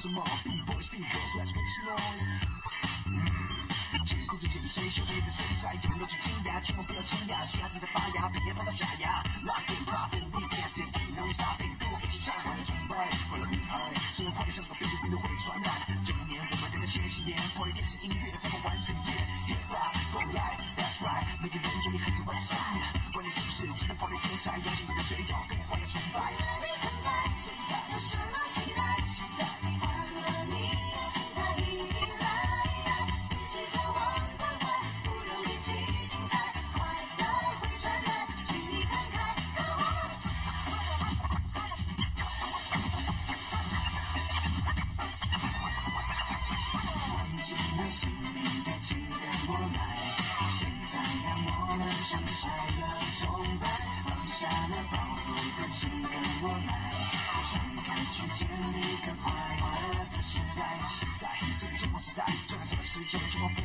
什么？Jack, Jack, Jack.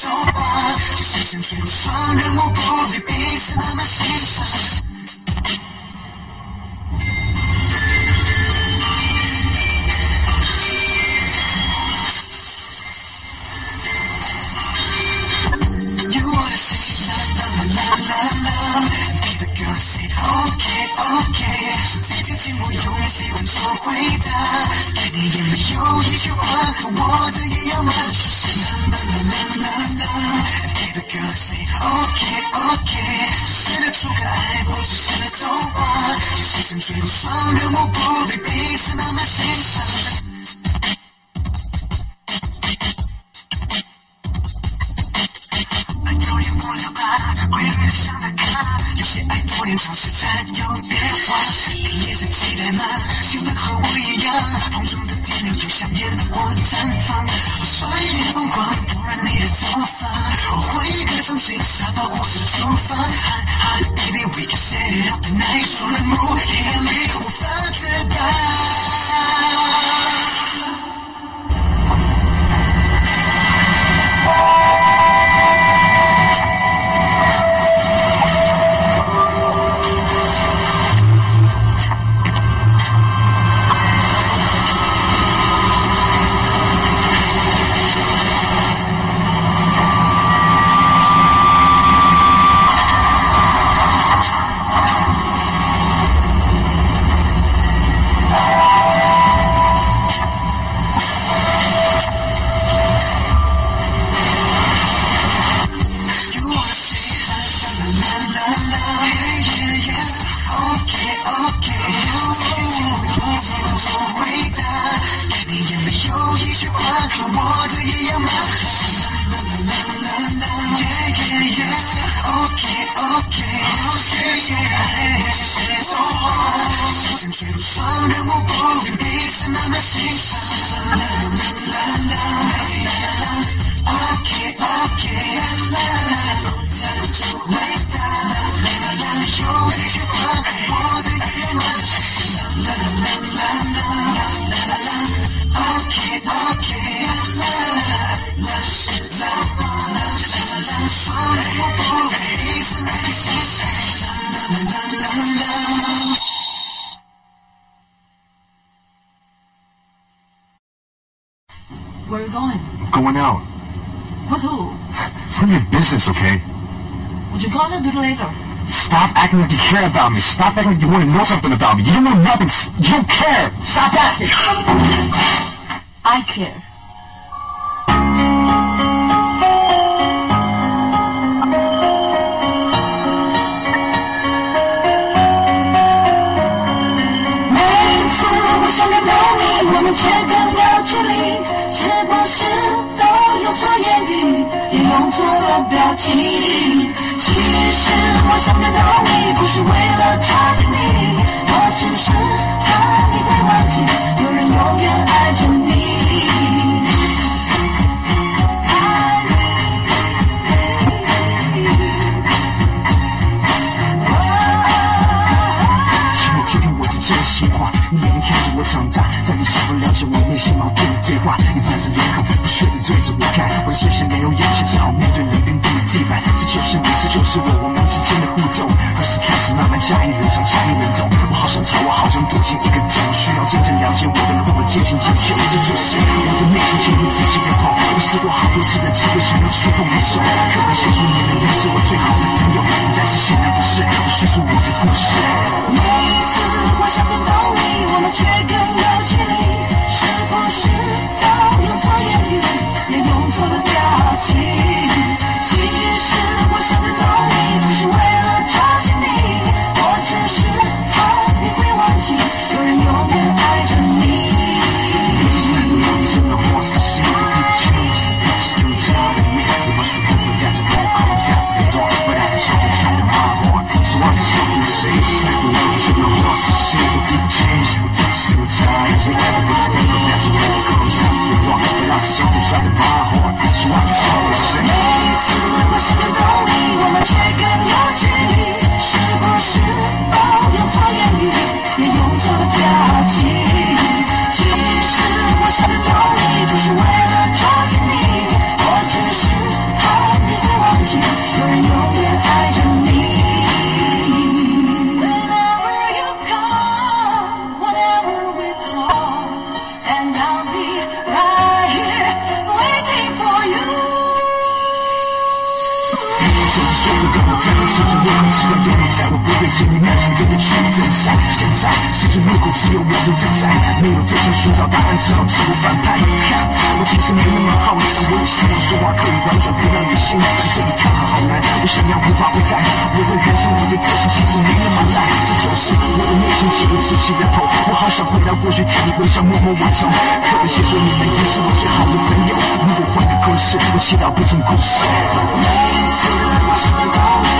说话这世间最无双，人我不比彼此慢慢欣赏。身吹不爽，冷酷不离，彼此慢慢欣赏。有点无聊吧，我也累了想打哈欠。有些爱多年总是占有变化，你也最记得吗？记得和我一样，红肿的眼泪就像野火绽放。我甩一缕疯狂，点燃你的头发。我挥一挥长枪，沙暴或是出发。哈，baby we can set it up tonight。Where are you going? I'm Going out. With who? It's none of your business, okay? Would you it do it later? Stop acting like you care about me. Stop acting like you want to know something about me. You don't know nothing. You don't care. Stop asking. I care. 也用错了表情？其实我想感动你，不是为了靠近你，我只是怕你会忘记，有人永远爱着你。请你听听我的真心话，你眼睛看着我长大，但你是否了解我内心矛盾的对话？你板着脸孔，不屑地对着我看，我的视线没有眼前，只是我，我们之间的互动，何时开始慢慢加以人长，加以人懂？我好想逃，我好想躲进一个洞，需要真正了解我的人和我渐行渐近，这就是我的内心，请你仔细的碰。我试过好多次的机会，想要触碰你手，可能写出你的人是我最好的朋友，但是显然不是。我叙述我的故事。每一次我想感动你，我们却更有距离，是不是都用错言语，也用错了表情？记你选择的去怎想？现在世界越口只有我的存在，没有最终寻找答案，只好自我反派。看，我其实没那么好奇，我希望说话可以完转不让你信。只是你看好难，我想要无话不在。我的人生，我的个性其实没那么烂，这就是我的内心起了窒息的头。我好想回到过去，看你微笑默默完成。可以写说你们已是我最好的朋友。如果换个故事，我祈祷不曾故事。每次我到。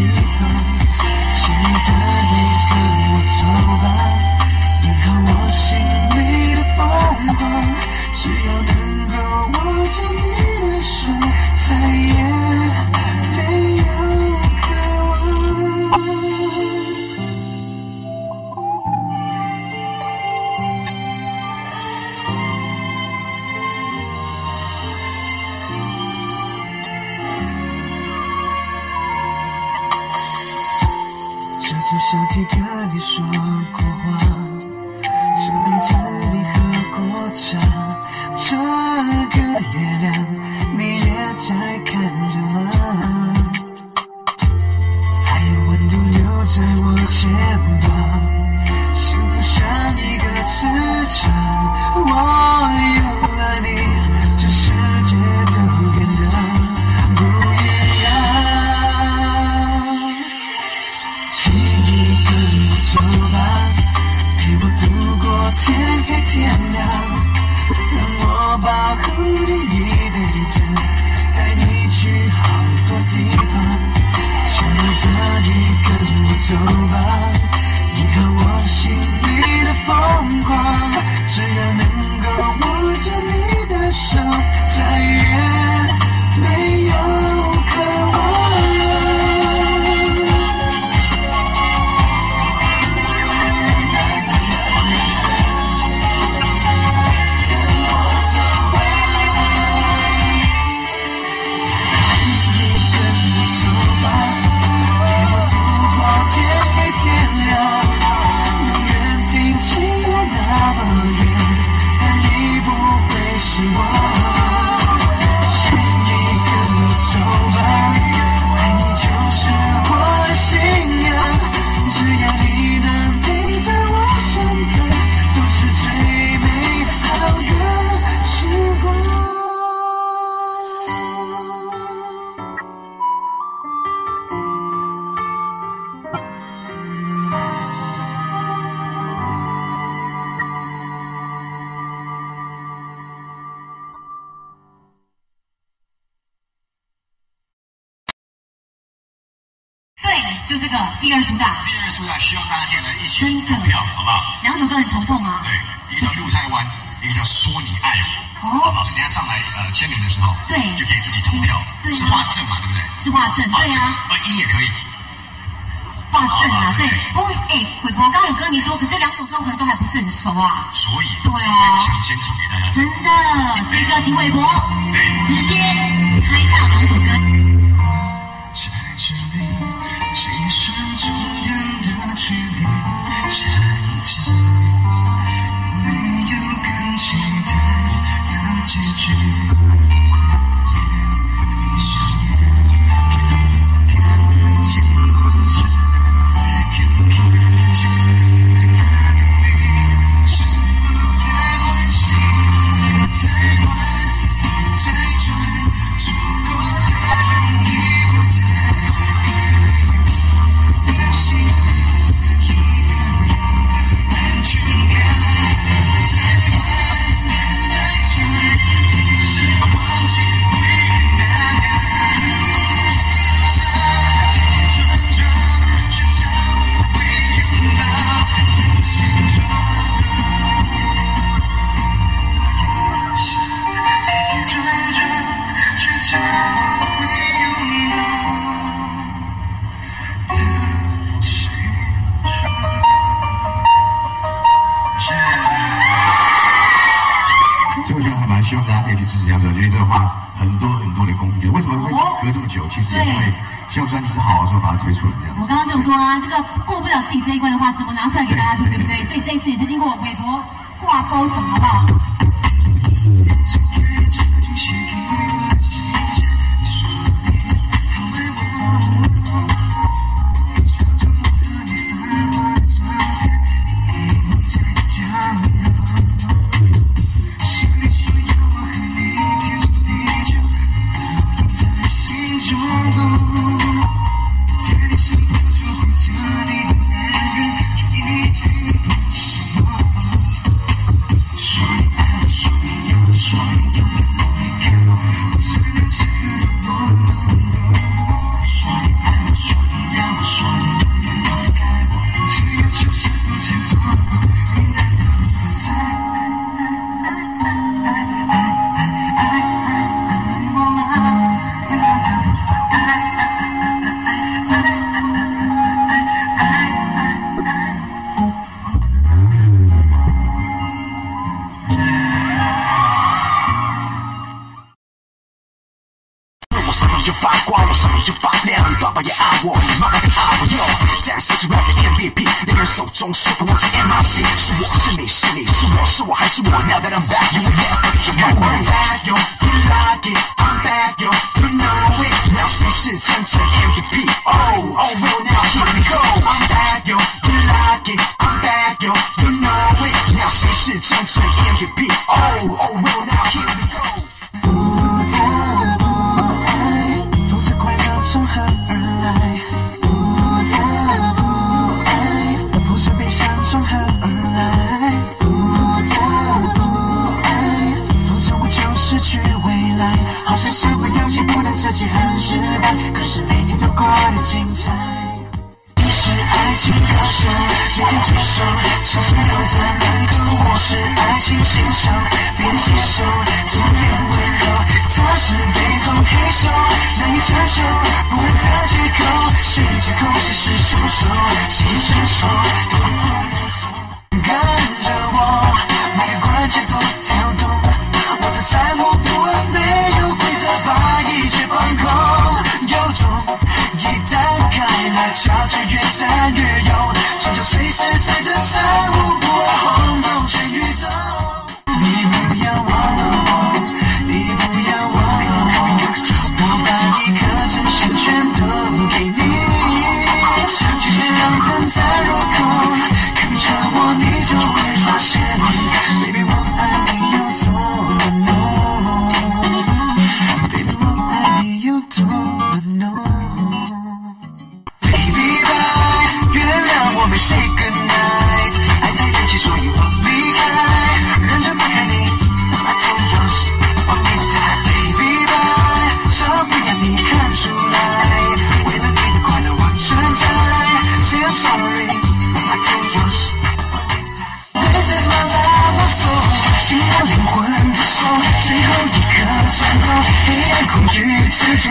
beautiful. 票好不好？两首歌很头痛啊。对，一个叫《入台湾》，一个叫《说你爱我》。哦，好，就等下上来呃，签名的时候，对，就可以自己出票。对，是画正嘛，对不对？是画正，对啊。二一也可以画正啊。对，哦，哎，伟博，刚有跟你说，可是两首歌我们都还不是很熟啊。所以，对啊，请先请给大家。真的，所以就要请伟博。对，直接。开唱下两首歌。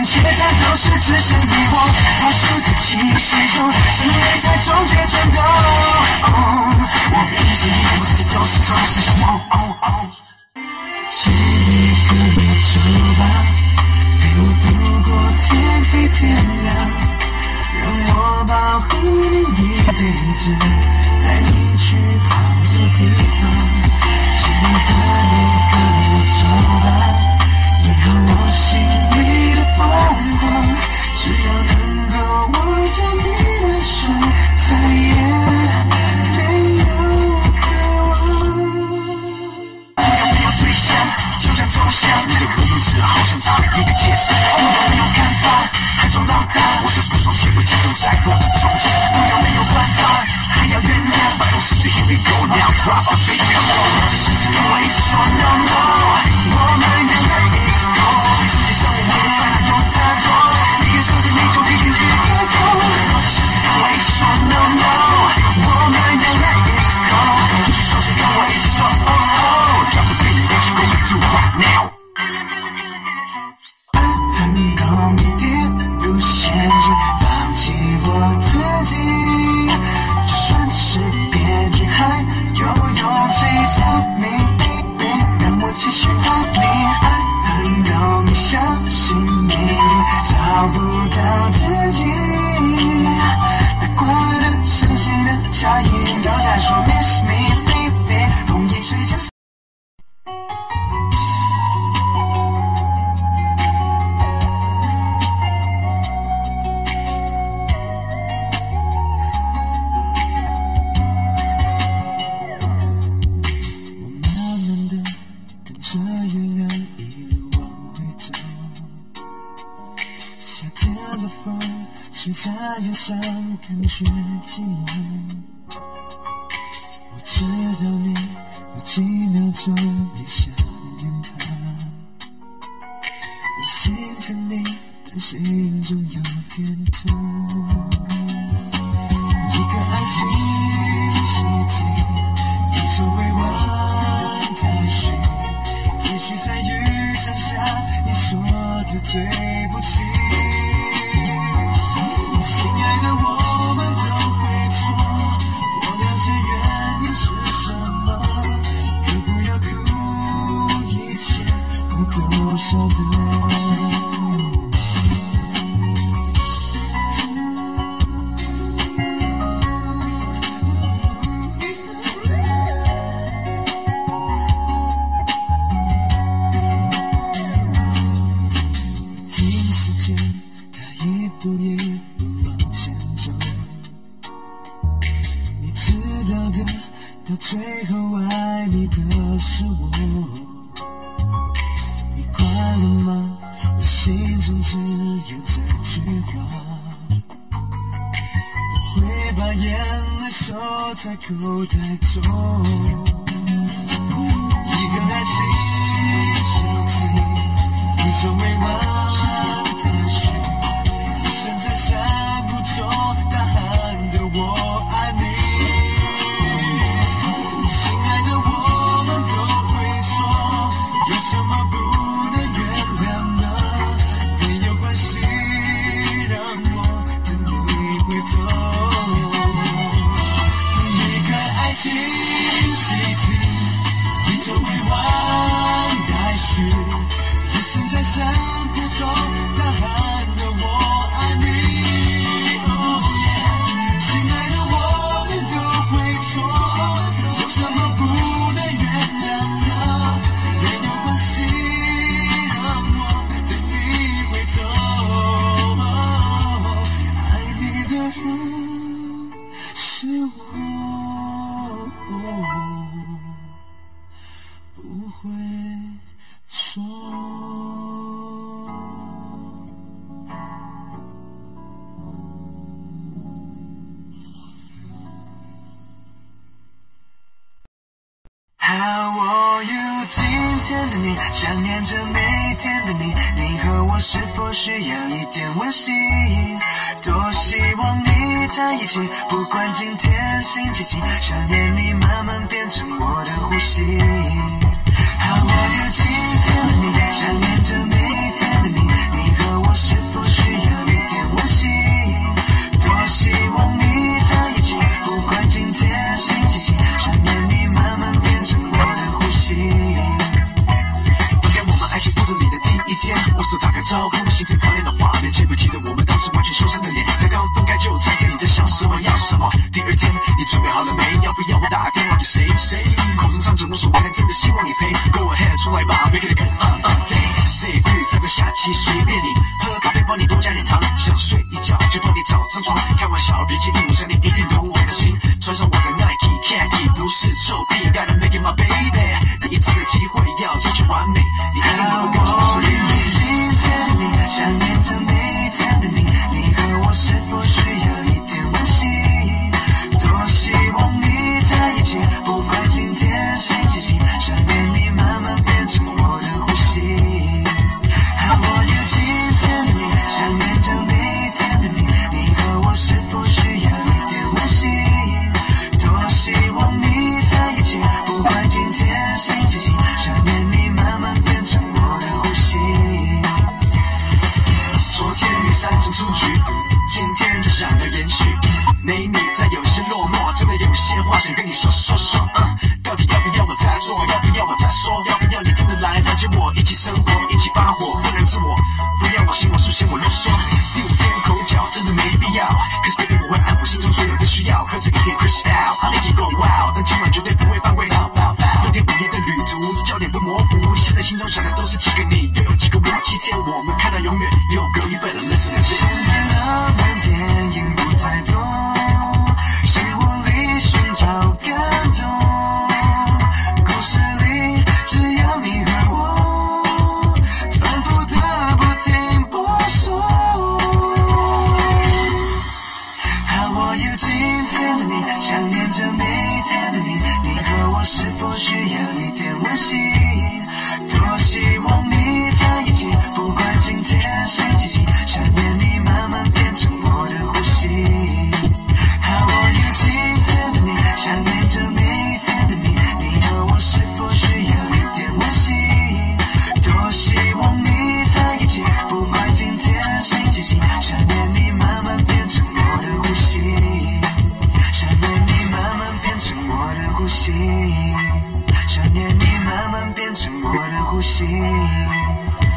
全都是只是你我特殊的气息，就像你在终结转动。哦，我闭上眼，我世界都是错，剩下。哦哦哦，请你跟我走吧，陪我度过天黑天亮，让我保护你一辈子，带你去好多地方。我激动再多，说的现实，不要没有办法，还要原谅。把这世界 Here we go now, drop the beat. 这世界跟我一直说 No more. shoulder. Thank you.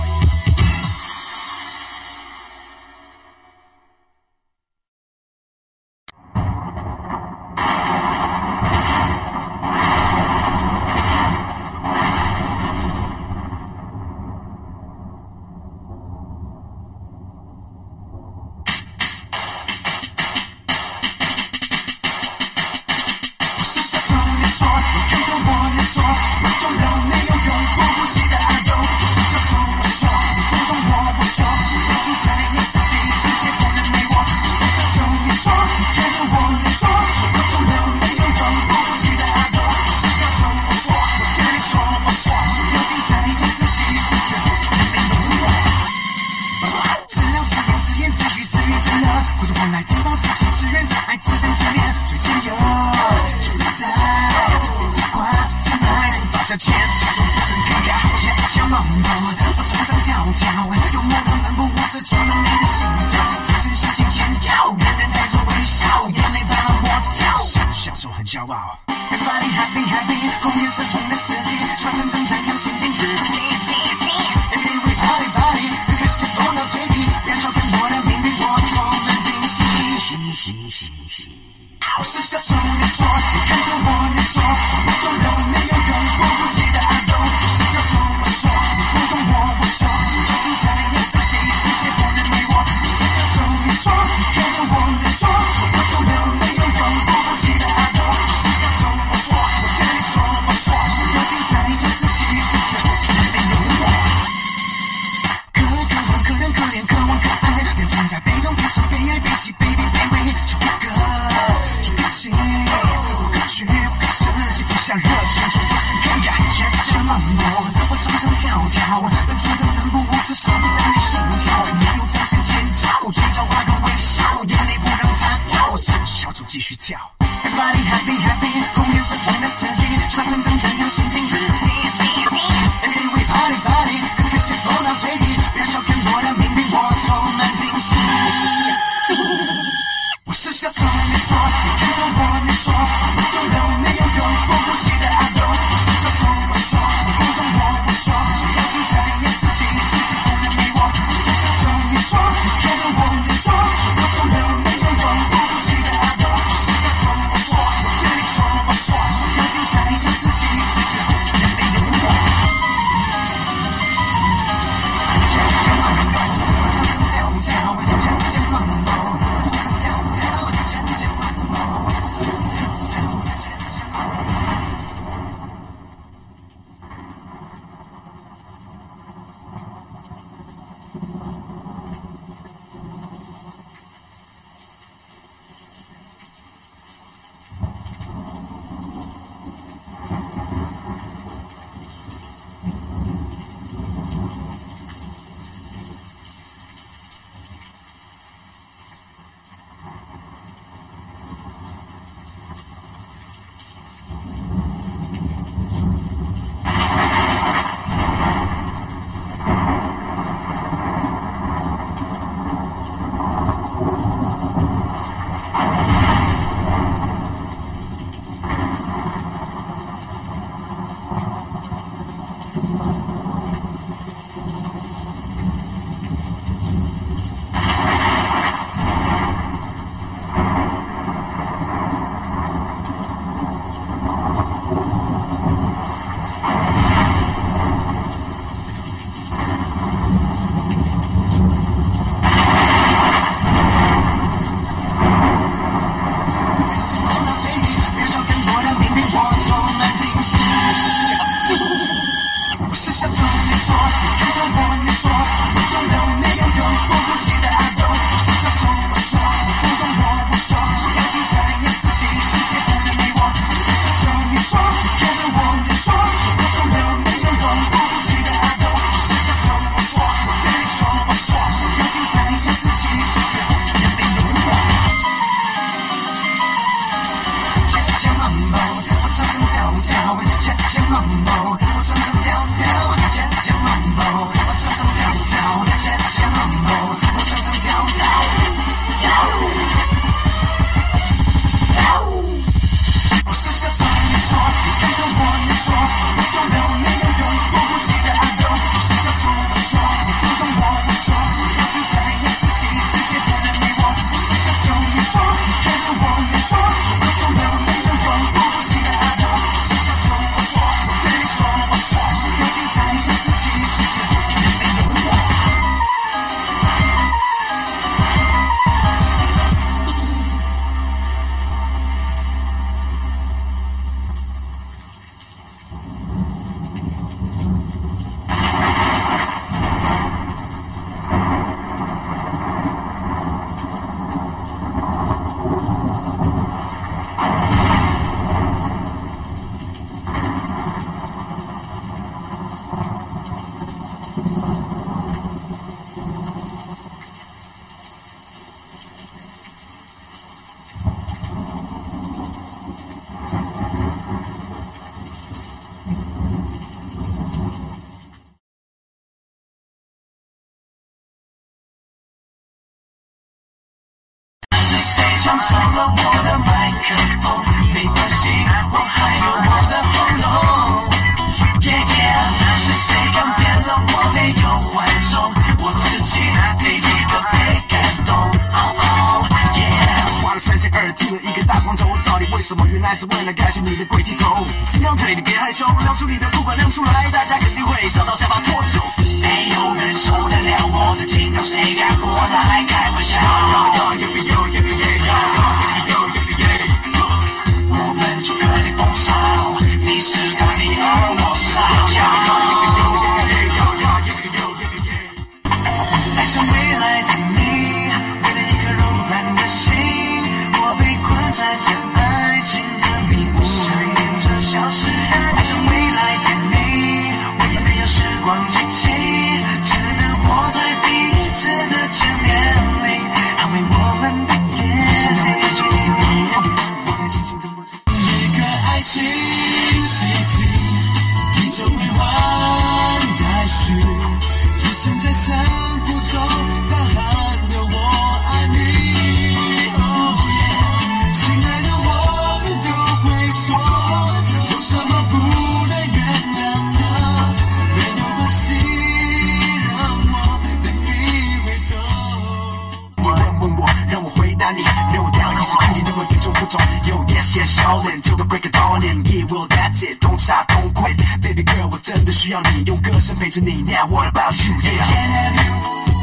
的歌，我真的需要你，用歌声陪着你。Now what about you? Yeah. I can't have you,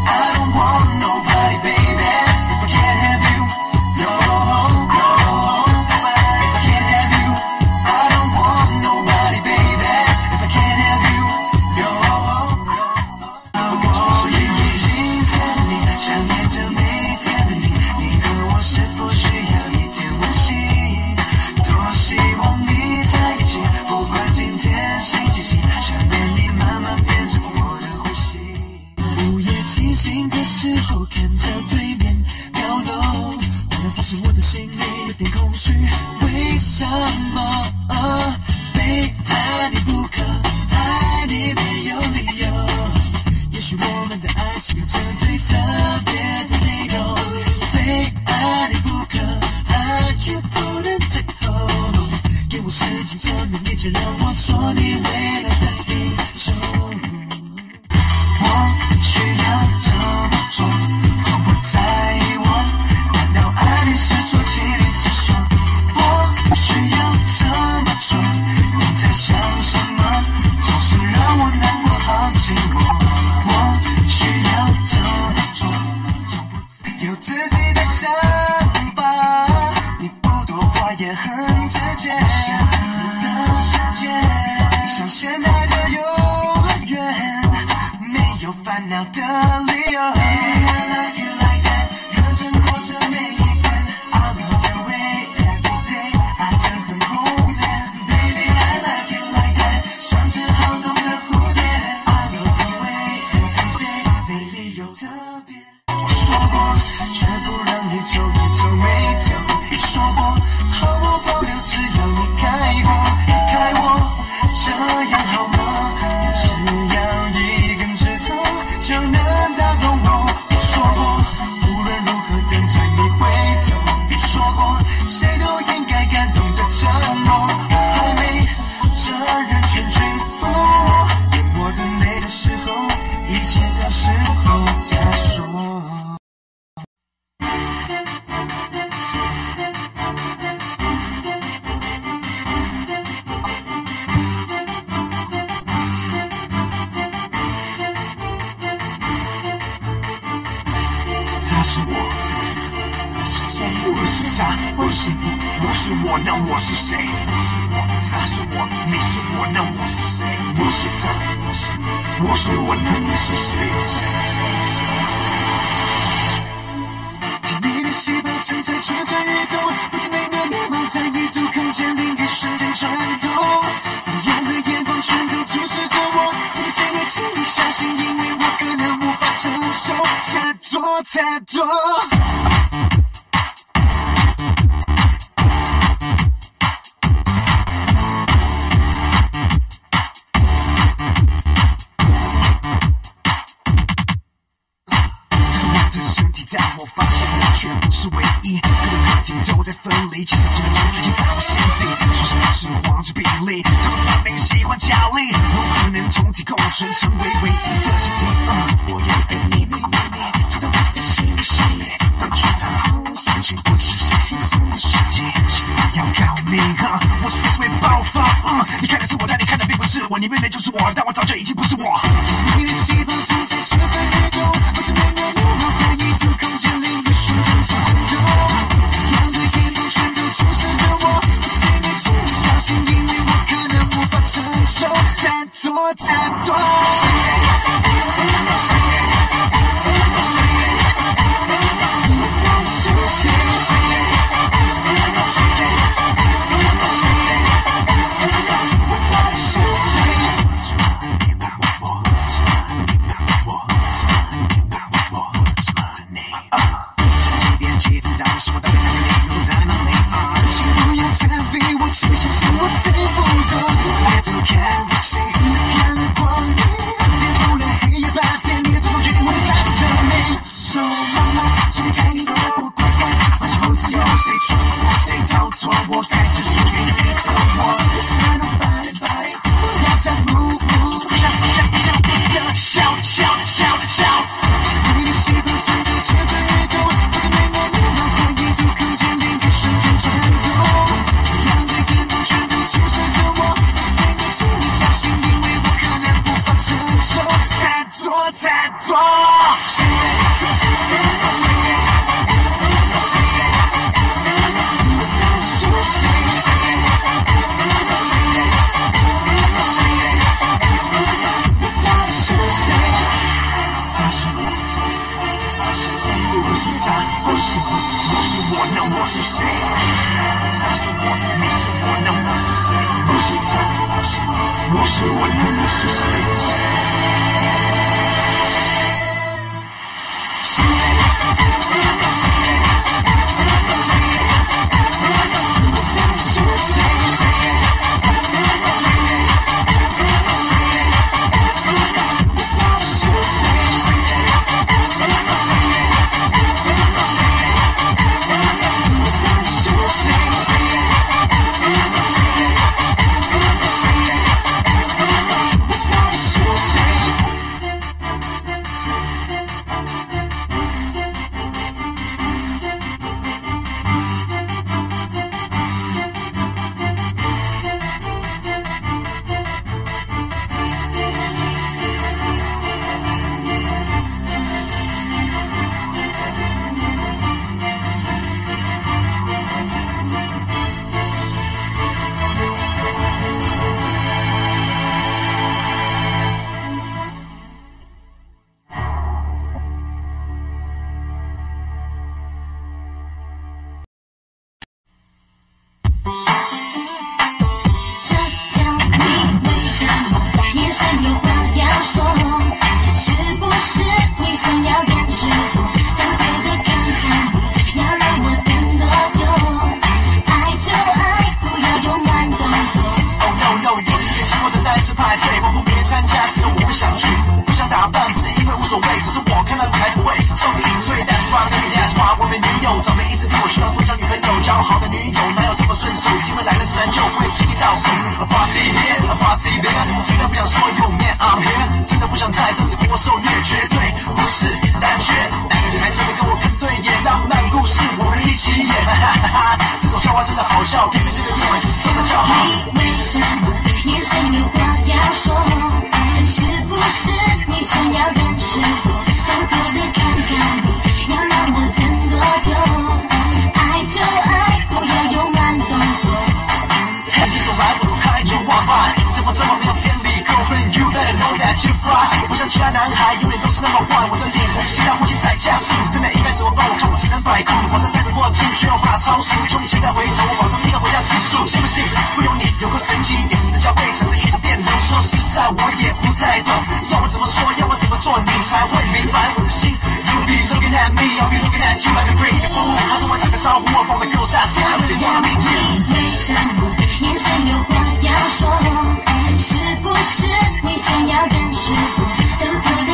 I don't want nobody, baby. 他是我，我是谁？我不是他，我是你。我是我，那我是谁？他是我，你是我，那我是谁？我是他，我是你，我是我，那你是谁？你的细胞正在旋转移动，如此每秒迷蒙，在一组空间里瞬间转动，所有的眼光全都注视着我，你真的，请你相信，因为我可能。承受太多太多。却不是唯一，各种感情都在分离，其实这份情深在我心底，说伤的是我，王者比例，他们没有喜欢奖励，能不能从底构成成为唯一的世界？嗯，我要给你秘密，偷偷放的心里心里。当你知道，其实我只是心中的世界，不要告密。嗯，我随时会爆发。嗯，你看的是我，但你看的并不是我，你面对就是我，但我早就已经不是我。你的细胞正在蠢蠢欲动。太多太 我。这么没有天理，Girlfriend you better know that you fly。不像其他男孩，永远都是那么坏。我的脸红，心跳呼吸在加速，真的应该怎么办？我看我只能摆酷，晚上戴着墨镜，却又怕超速。求你现在回头，我保证立刻回家吃素。信不信？不由你，有个神奇，眼神的交汇产生一种电流。说实在，我也不太懂，要我怎么说，要我怎么做，你才会明白我的心。You be looking at me, I'll be looking at you like a crazy fool。他跟我打个招呼，我 from the girls I see, I really wanna meet you。为什么眼神有话要说？不是你想要认识我？偷偷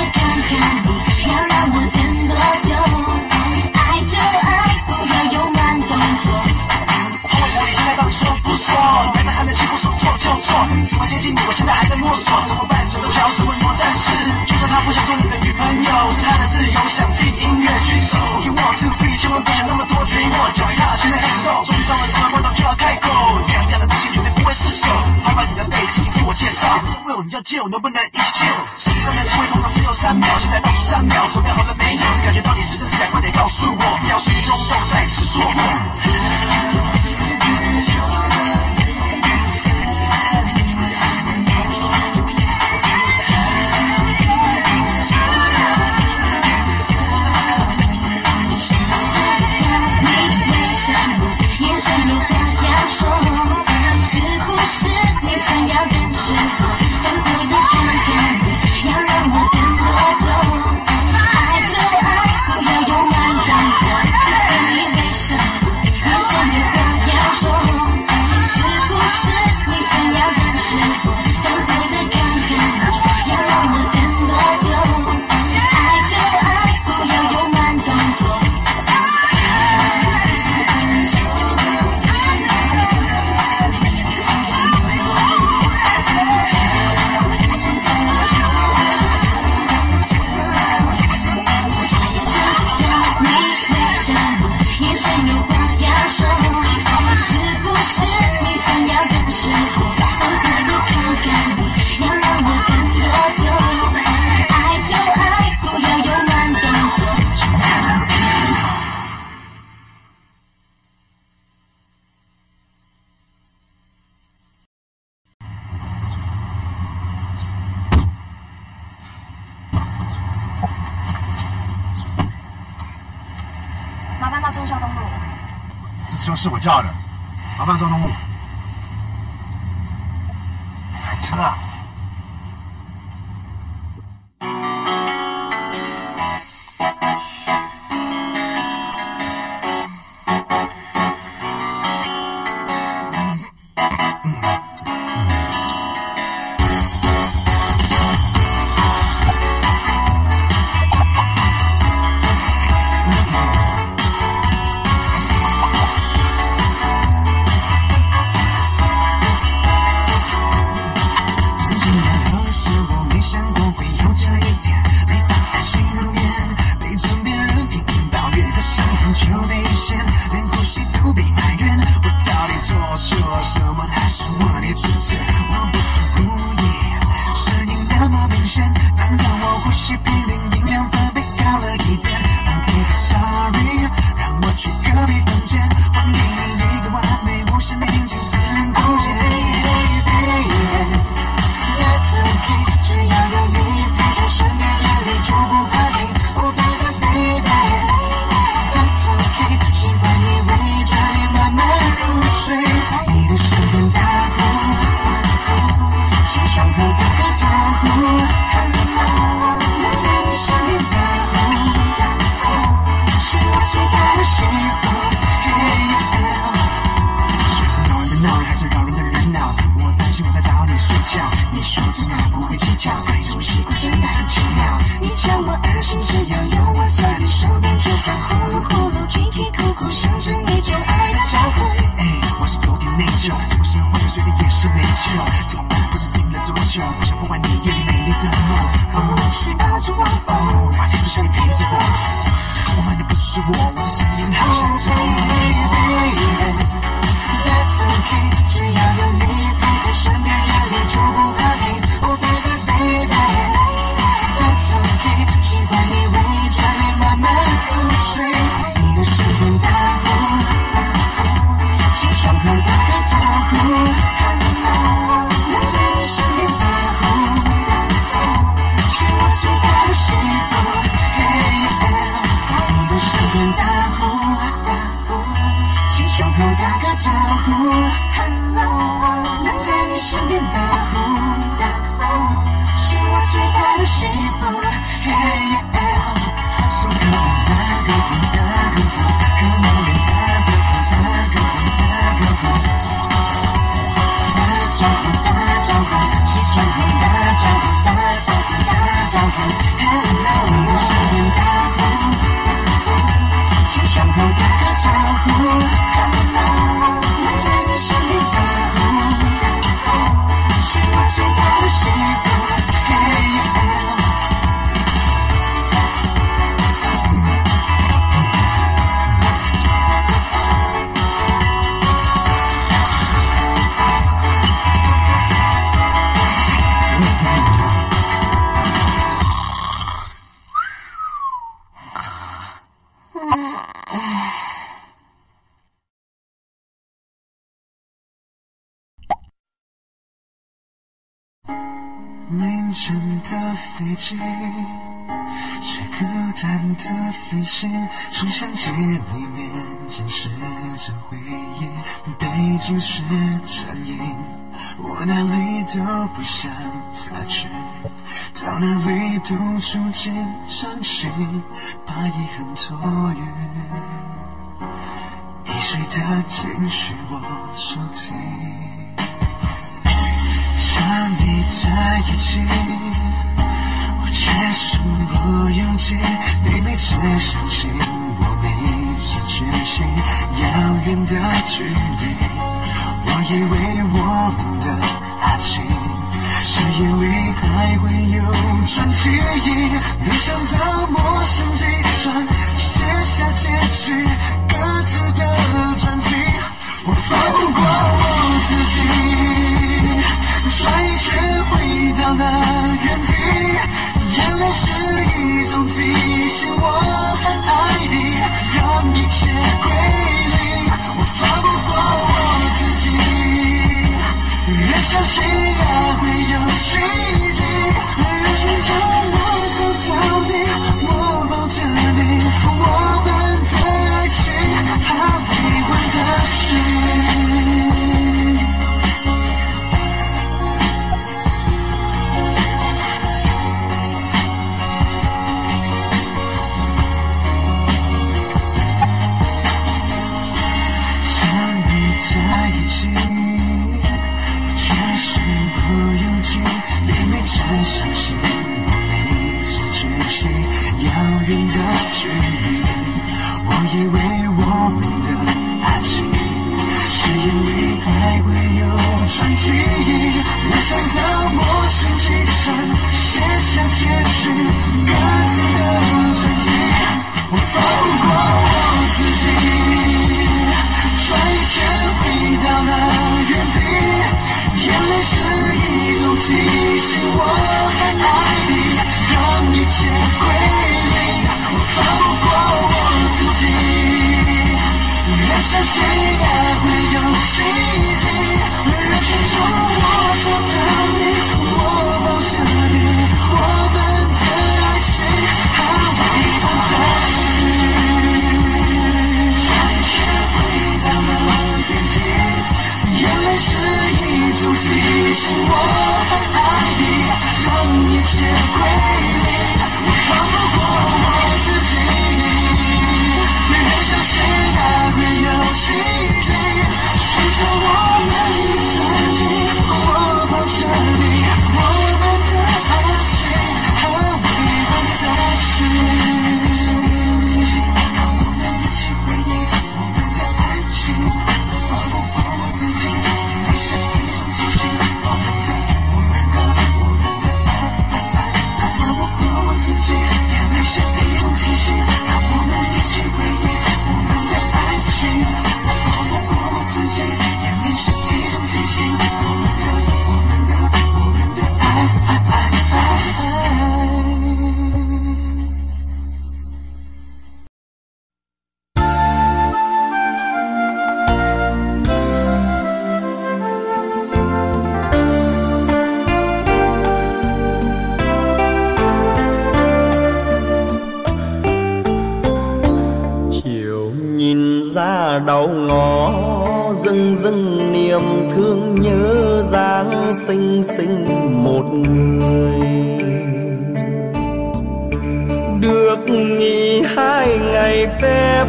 错，怎么接近你？我现在还在摸索，怎么办？怎么调？什么我？但是，就算他不想做你的女朋友，是他的自由，想听音乐举手。You want to be，千万别想那么多，决定我脚踏，现在开始动，终于到了，这来不到就要开口，这样这样的自信绝对不会失手。麻烦你的背景自我介绍，Will，你叫救能不能一起 Jill？的机会通只有三秒，现在倒数三秒，准备好了没有？这感觉到底是真是假？快点告诉我，不要随意冲动，再次错过。大中校东路。这车是我叫的，麻烦中东路。开车啊！身边的孤单，是我最大的幸福。机却孤单的飞行从相机里面检视着回忆。背景是残影我哪里都不想再去。到哪里都触景伤心把遗憾托运。易碎的情绪我收听想你在一起夜身不勇气你每次伤心我每次清醒遥远的距离我以为我们的爱情。誓言里还会有转机没想到陌生机场写下结局各自的转机我放不过我 to xinh xinh một người. Được nghỉ hai ngày phép,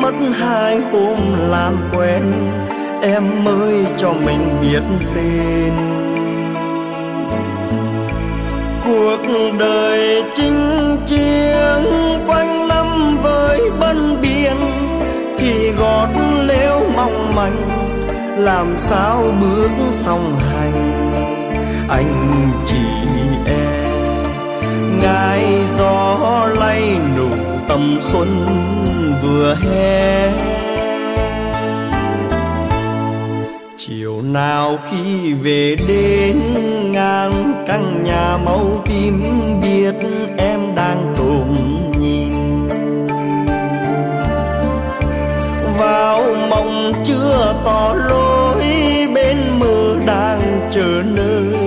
mất hai hôm làm quen. Em mới cho mình biết tên. Cuộc đời chinh chiến quanh năm với bân biển thì gót lêu mong manh làm sao bước song hành? Anh chị em ngài gió lay nụ tầm xuân vừa hè. Chiều nào khi về đến ngang căn nhà màu tím, biết em đang tụm nhìn. vào mong chưa tỏ lối, bên mơ đang chờ nơi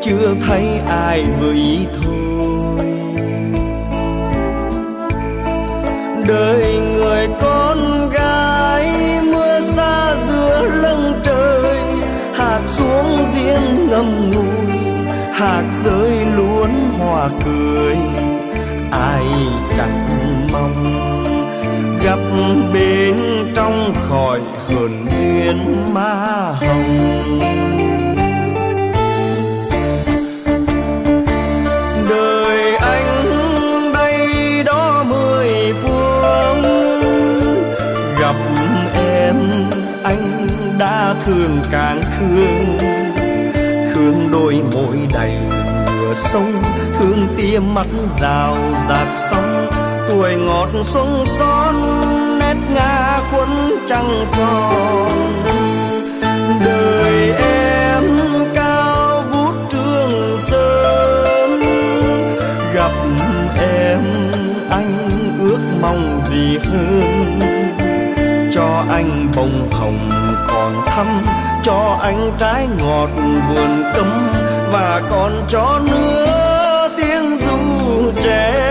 chưa thấy ai vừa thôi. Đời người con gái mưa xa giữa lưng trời, hạt xuống diễn ngâm ngùi, hạt rơi luôn hòa cười, ai chẳng bên trong khỏi hờn duyên ma hồng. Đời anh đây đó mười phương, gặp em anh đã thương càng thương. Thương đôi môi đầy mưa sông, thương tia mắt rào rạt sóng tuổi ngọt xuân son, nét ngã quấn trăng tròn. Đời em cao vút thương sơn, gặp em anh ước mong gì hơn? Cho anh bông hồng còn thắm, cho anh trái ngọt vườn cấm và còn cho nữa tiếng ru trẻ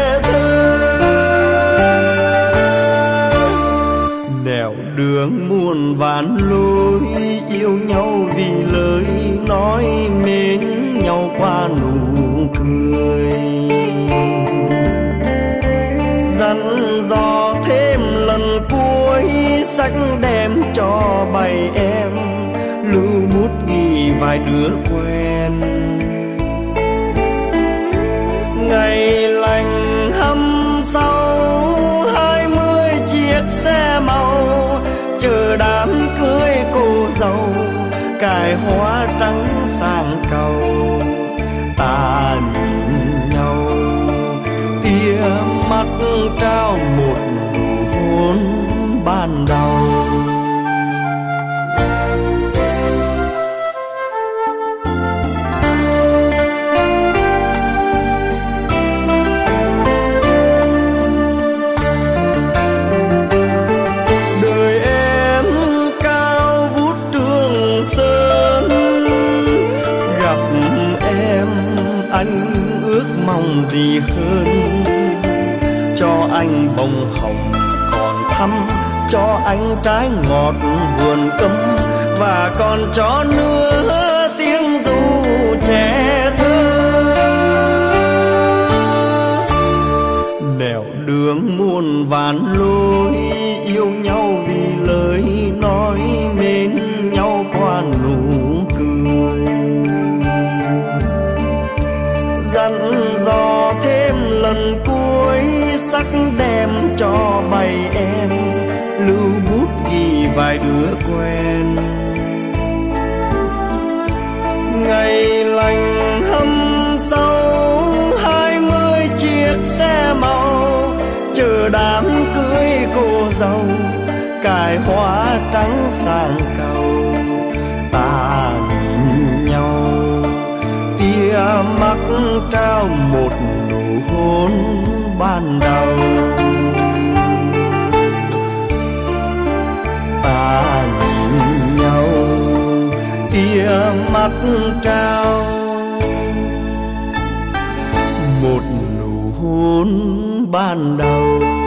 muôn vàn lối, yêu nhau vì lời nói mến nhau qua nụ cười. Dặn dò thêm lần cuối, sách đem cho bầy em, lưu bút ghi vài đứa quen. Cài hoa trắng sang cầu ta nhìn nhau tia mắt trao cho anh trái ngọt vườn cấm và còn cho nữa tiếng ru trẻ thơ. Nẻo đường muôn vàn lối yêu nhau vì lời nói mến nhau qua nụ cười. Dặn dò thêm lần cuối, sắc đem cho bầy vài đứa quen. Ngày lành hâm sau hai mươi chiếc xe màu. Chờ đám cưới cô dâu, cài hoa trắng sang cầu. Ta nhìn nhau, tia mắt trao một nụ hôn ban đầu. Tia mắt trao. Một nụ hôn ban đầu.